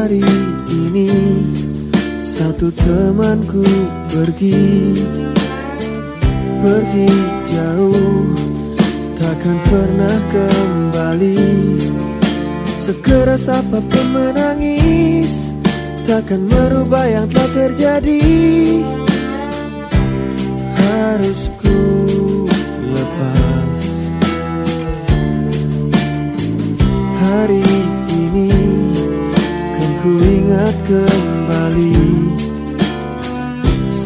Hari ini satu temanku pergi. Pergi jauh takkan pernah kembali. Sekeras apa pun menangis Takkan merubah yang telah terjadi. Harus ku ingat kembali.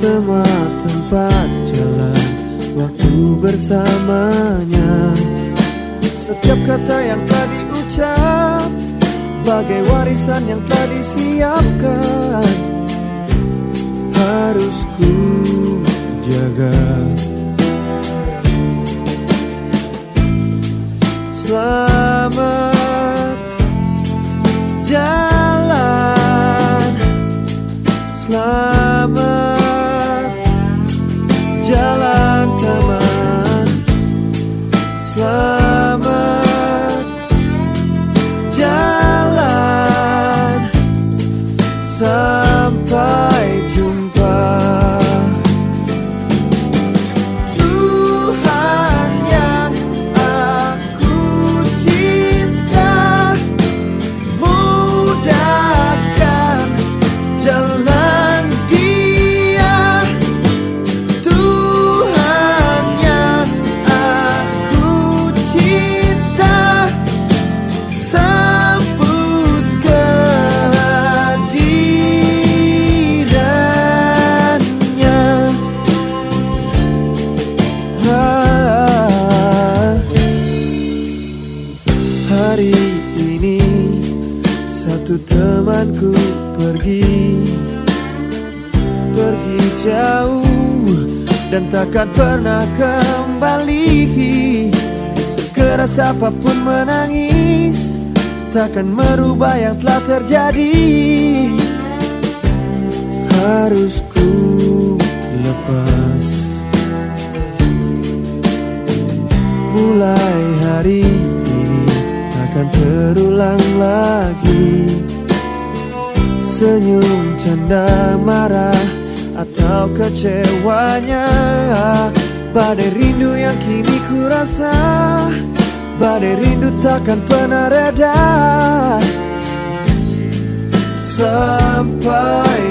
Semua tempat jalan Waktu bersamanya. Setiap kata yang tadi ucap Bagai warisan yang telah disiapkan Harus ku jaga. Selamat not satu temanku pergi Pergi jauh dan takkan pernah kembali. Sekeras apa pun menangis Takkan merubah yang telah terjadi. Harus ku lepas. Mulai hari ini takkan terulang lagi Senyum, canda, marah atau kecewanya. Badai rindu yang kini ku rasa Badai rindu takkan pernah reda. Sampai